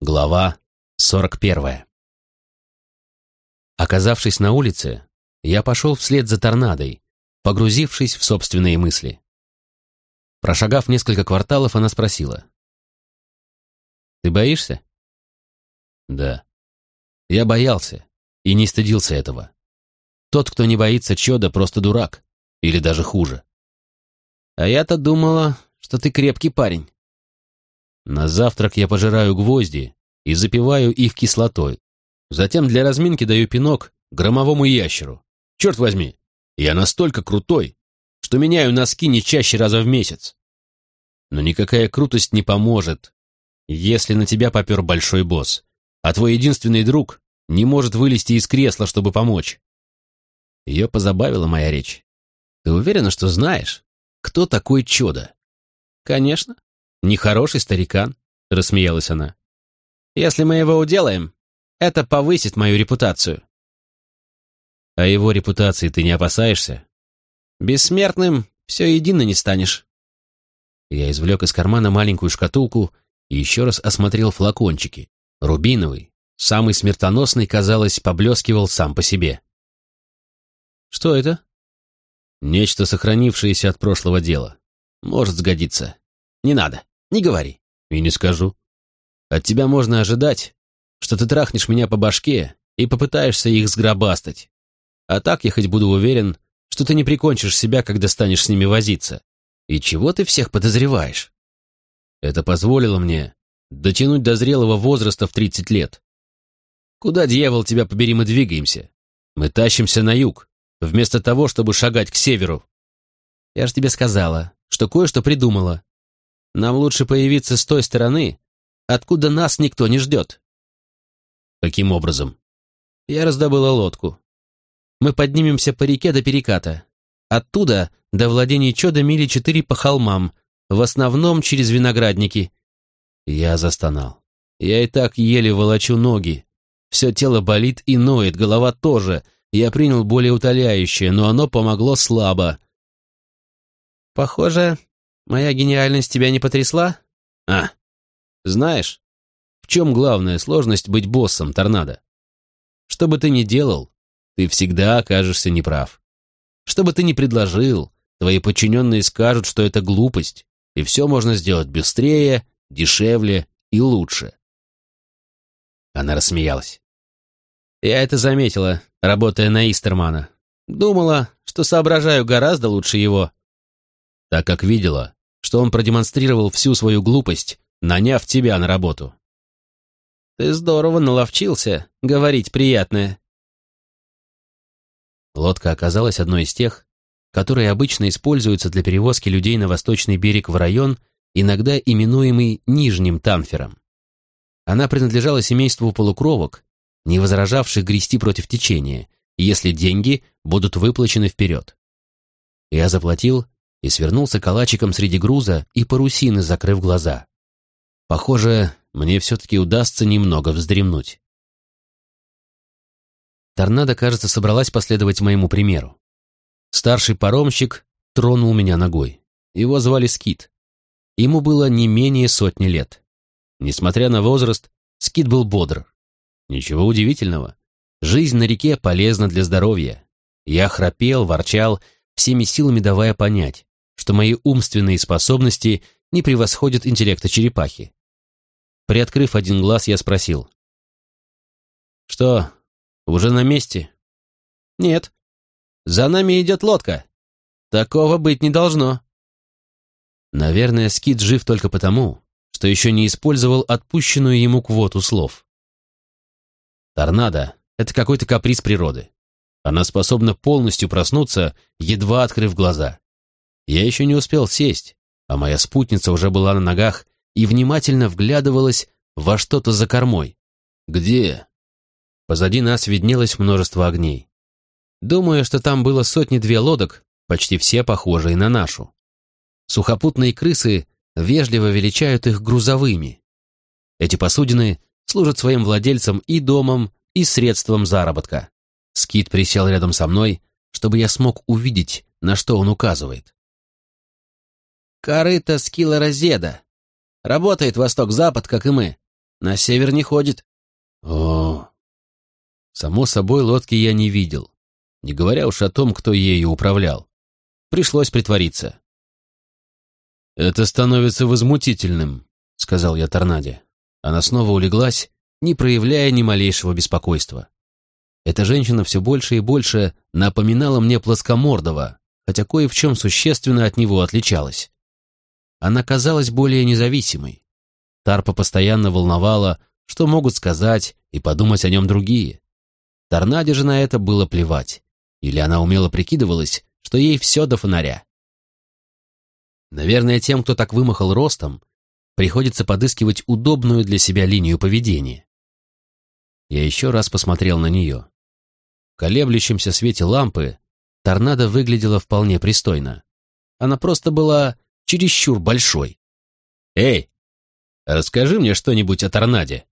Глава 41. Оказавшись на улице, я пошел вслед за торнадой, погрузившись в собственные мысли. Прошагав несколько кварталов, она спросила. «Ты боишься?» «Да». Я боялся и не стыдился этого. Тот, кто не боится чёда, просто дурак. Или даже хуже. А я-то думала, что ты крепкий парень. На завтрак я пожираю гвозди и запиваю их кислотой. Затем для разминки даю пинок громовому ящеру. Черт возьми, я настолько крутой, что меняю носки не чаще раза в месяц. Но никакая крутость не поможет, если на тебя попер большой босс, а твой единственный друг не может вылезти из кресла, чтобы помочь. Ее позабавила моя речь. Ты уверена, что знаешь, кто такой Чудо? Конечно, «Нехороший старикан», — рассмеялась она. «Если мы его уделаем, это повысит мою репутацию». «А его репутации ты не опасаешься?» «Бессмертным все едино не станешь». Я извлек из кармана маленькую шкатулку и еще раз осмотрел флакончики. Рубиновый, самый смертоносный, казалось, поблескивал сам по себе. «Что это?» «Нечто, сохранившееся от прошлого дела. Может сгодиться. Не надо». Не говори. И не скажу. От тебя можно ожидать, что ты трахнешь меня по башке и попытаешься их сгробастать. А так я хоть буду уверен, что ты не прикончишь себя, когда станешь с ними возиться. И чего ты всех подозреваешь? Это позволило мне дотянуть до зрелого возраста в 30 лет. Куда, дьявол, тебя побери, мы двигаемся? Мы тащимся на юг, вместо того, чтобы шагать к северу. Я же тебе сказала, что кое-что придумала. Нам лучше появиться с той стороны, откуда нас никто не ждет. Каким образом? Я раздобыла лодку. Мы поднимемся по реке до переката. Оттуда до владений Чода мили четыре по холмам, в основном через виноградники. Я застонал. Я и так еле волочу ноги. Все тело болит и ноет, голова тоже. Я принял более утоляющее, но оно помогло слабо. Похоже, Моя гениальность тебя не потрясла? А, знаешь, в чем главная сложность быть боссом торнадо? Что бы ты ни делал, ты всегда окажешься неправ. Что бы ты ни предложил, твои подчиненные скажут, что это глупость, и все можно сделать быстрее, дешевле и лучше. Она рассмеялась. Я это заметила, работая на Истермана. Думала, что соображаю гораздо лучше его. Так как видела, что он продемонстрировал всю свою глупость, наняв тебя на работу. Ты здорово наловчился говорить приятное. Лодка оказалась одной из тех, которые обычно используются для перевозки людей на восточный берег в район, иногда именуемый Нижним Танфером. Она принадлежала семейству полукровок, не возражавших грести против течения, если деньги будут выплачены вперед. Я заплатил и свернулся калачиком среди груза и парусины, закрыв глаза. Похоже, мне все-таки удастся немного вздремнуть. Торнадо, кажется, собралась последовать моему примеру. Старший паромщик тронул меня ногой. Его звали Скит. Ему было не менее сотни лет. Несмотря на возраст, Скит был бодр. Ничего удивительного. Жизнь на реке полезна для здоровья. Я храпел, ворчал, всеми силами давая понять, что мои умственные способности не превосходят интеллекта черепахи. Приоткрыв один глаз, я спросил. «Что, уже на месте?» «Нет. За нами идет лодка. Такого быть не должно». Наверное, Скит жив только потому, что еще не использовал отпущенную ему квоту слов. Торнадо — это какой-то каприз природы. Она способна полностью проснуться, едва открыв глаза. Я еще не успел сесть, а моя спутница уже была на ногах и внимательно вглядывалась во что-то за кормой. «Где?» Позади нас виднелось множество огней. Думаю, что там было сотни-две лодок, почти все похожие на нашу. Сухопутные крысы вежливо величают их грузовыми. Эти посудины служат своим владельцам и домом, и средством заработка. Скит присел рядом со мной, чтобы я смог увидеть, на что он указывает. Корыто скилла Розеда. Работает восток-запад, как и мы. На север не ходит. О, само собой, лодки я не видел, не говоря уж о том, кто ею управлял. Пришлось притвориться. «Это становится возмутительным», — сказал я Торнаде. Она снова улеглась, не проявляя ни малейшего беспокойства. Эта женщина все больше и больше напоминала мне плоскомордого, хотя кое в чем существенно от него отличалась. Она казалась более независимой. Тарпа постоянно волновала, что могут сказать и подумать о нем другие. Торнаде же на это было плевать. Или она умело прикидывалась, что ей все до фонаря. Наверное, тем, кто так вымахал ростом, приходится подыскивать удобную для себя линию поведения. Я еще раз посмотрел на нее. В колеблющемся свете лампы торнадо выглядела вполне пристойно. Она просто была чересчур большой. «Эй, расскажи мне что-нибудь о торнаде».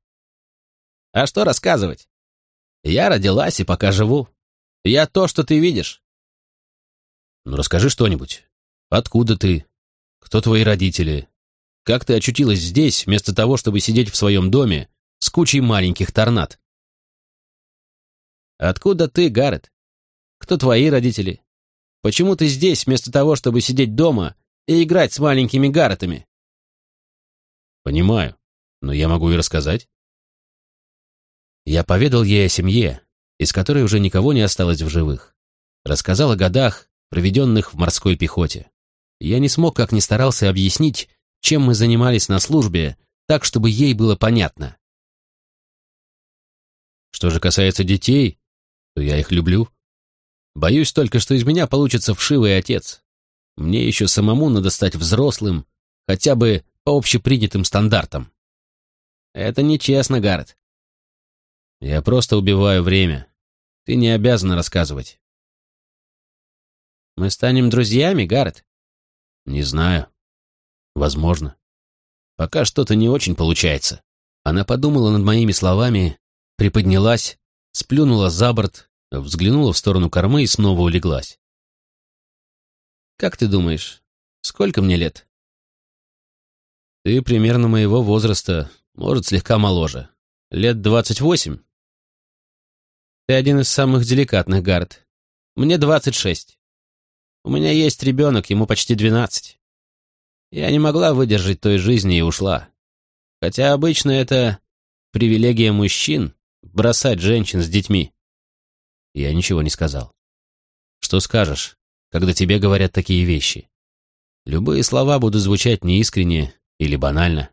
«А что рассказывать? Я родилась и пока живу. Я то, что ты видишь». «Ну, расскажи что-нибудь. Откуда ты? Кто твои родители? Как ты очутилась здесь, вместо того, чтобы сидеть в своем доме с кучей маленьких торнад?» «Откуда ты, Гаррет? Кто твои родители? Почему ты здесь, вместо того, чтобы сидеть дома и играть с маленькими Гарретами?» «Понимаю, но я могу и рассказать». Я поведал ей о семье, из которой уже никого не осталось в живых. Рассказал о годах, проведенных в морской пехоте. Я не смог, как ни старался, объяснить, чем мы занимались на службе, так, чтобы ей было понятно. Что же касается детей, то я их люблю. Боюсь только, что из меня получится вшивый отец. Мне еще самому надо стать взрослым, хотя бы по общепринятым стандартам. Это нечестно, Гаррет. Я просто убиваю время. Ты не обязан рассказывать. Мы станем друзьями, Гаррет? Не знаю. Возможно. Пока что-то не очень получается. Она подумала над моими словами, приподнялась, сплюнула за борт, взглянула в сторону кормы и снова улеглась. «Как ты думаешь, сколько мне лет?» «Ты примерно моего возраста, может, слегка моложе. Лет двадцать восемь?» «Ты один из самых деликатных, Гард. Мне двадцать шесть. У меня есть ребенок, ему почти двенадцать. Я не могла выдержать той жизни и ушла. Хотя обычно это привилегия мужчин, бросать женщин с детьми. Я ничего не сказал. Что скажешь, когда тебе говорят такие вещи? Любые слова будут звучать неискренне или банально.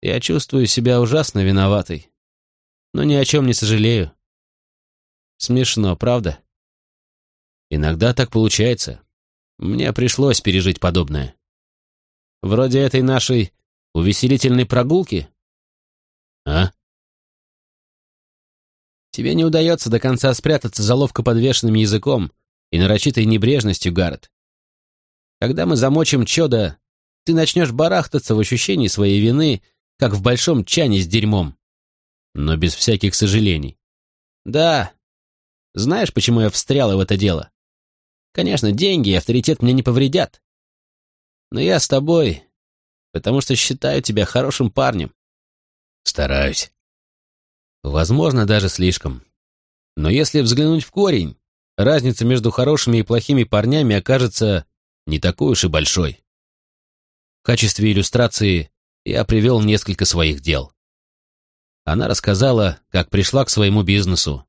Я чувствую себя ужасно виноватой, но ни о чем не сожалею. Смешно, правда? Иногда так получается. Мне пришлось пережить подобное. Вроде этой нашей увеселительной прогулки? А? Тебе не удается до конца спрятаться за ловко подвешенным языком и нарочитой небрежностью, Гаррет. Когда мы замочим чёда, ты начнешь барахтаться в ощущении своей вины, как в большом чане с дерьмом. Но без всяких сожалений. Да. Знаешь, почему я встряла в это дело? Конечно, деньги и авторитет мне не повредят. Но я с тобой, потому что считаю тебя хорошим парнем. Стараюсь. Возможно, даже слишком. Но если взглянуть в корень, разница между хорошими и плохими парнями окажется не такой уж и большой. В качестве иллюстрации я привел несколько своих дел. Она рассказала, как пришла к своему бизнесу.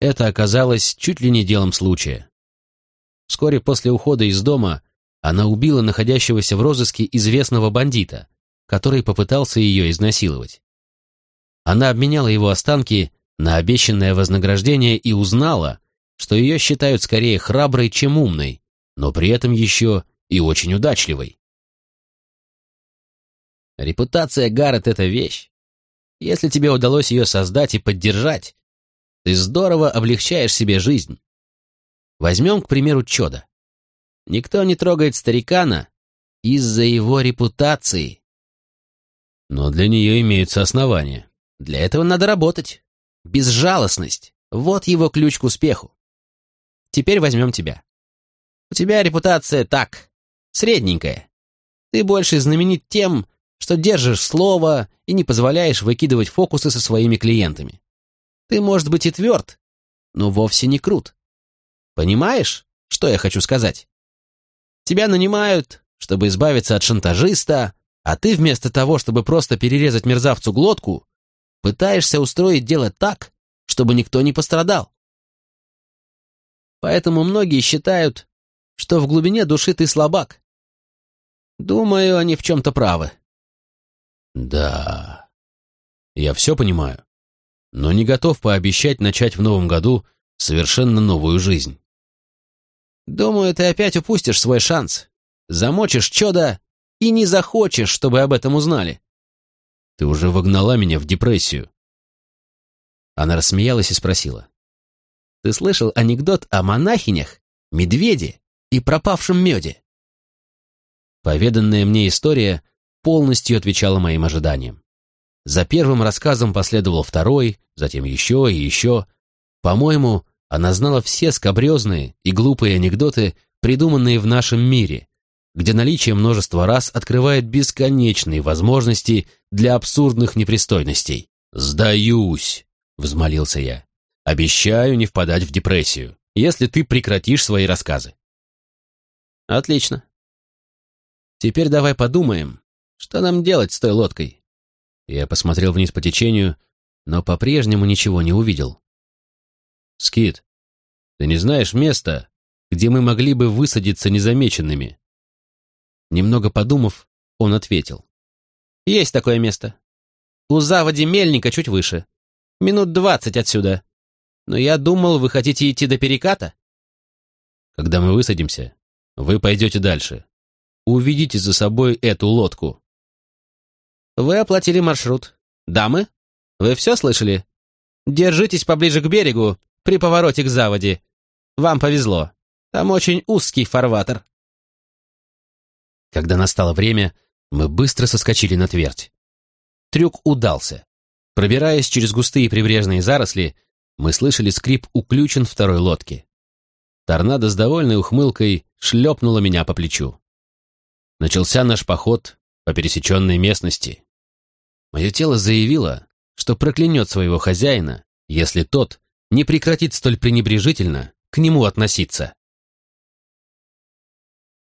Это оказалось чуть ли не делом случая. Вскоре после ухода из дома она убила находящегося в розыске известного бандита, который попытался ее изнасиловать. Она обменяла его останки на обещанное вознаграждение и узнала, что ее считают скорее храброй, чем умной, но при этом еще и очень удачливой. Репутация Гаррет — это вещь. Если тебе удалось ее создать и поддержать, ты здорово облегчаешь себе жизнь. Возьмем, к примеру, Чода. Никто не трогает старикана из-за его репутации. Но для нее имеются основания. Для этого надо работать. Безжалостность — вот его ключ к успеху. Теперь возьмем тебя. У тебя репутация так, средненькая. Ты больше знаменит тем, что держишь слово и не позволяешь выкидывать фокусы со своими клиентами. Ты, может быть, и тверд, но вовсе не крут. Понимаешь, что я хочу сказать? Тебя нанимают, чтобы избавиться от шантажиста, а ты вместо того, чтобы просто перерезать мерзавцу глотку, пытаешься устроить дело так, чтобы никто не пострадал. Поэтому многие считают, что в глубине души ты слабак. Думаю, они в чем-то правы. Да, я все понимаю, но не готов пообещать начать в новом году совершенно новую жизнь. Думаю, ты опять упустишь свой шанс. Замочишь чудо и не захочешь, чтобы об этом узнали. Ты уже вогнала меня в депрессию. Она рассмеялась и спросила. Ты слышал анекдот о монахинях, медведе и пропавшем меде? Поведанная мне история полностью отвечала моим ожиданиям. За первым рассказом последовал второй, затем еще и еще. По-моему, она знала все скобрезные и глупые анекдоты, придуманные в нашем мире, где наличие множества раз открывает бесконечные возможности для абсурдных непристойностей. «Сдаюсь!» — взмолился я. «Обещаю не впадать в депрессию, если ты прекратишь свои рассказы». «Отлично. Теперь давай подумаем, что нам делать с той лодкой?» Я посмотрел вниз по течению, но по-прежнему ничего не увидел. «Скит, ты не знаешь места, где мы могли бы высадиться незамеченными?» Немного подумав, он ответил. «Есть такое место. У заводи мельника чуть выше. Минут двадцать отсюда. Но я думал, вы хотите идти до переката?» «Когда мы высадимся, вы пойдете дальше. Уведите за собой эту лодку». «Вы оплатили маршрут. Дамы, вы все слышали? Держитесь поближе к берегу при повороте к заводе. Вам повезло. Там очень узкий фарватер. Когда настало время, мы быстро соскочили на твердь. Трюк удался. Пробираясь через густые прибрежные заросли, мы слышали скрип уключен второй лодки. Торнадо с довольной ухмылкой шлепнула меня по плечу. Начался наш поход по пересеченной местности. Мое тело заявило, что проклянет своего хозяина, если тот не прекратит столь пренебрежительно к нему относиться.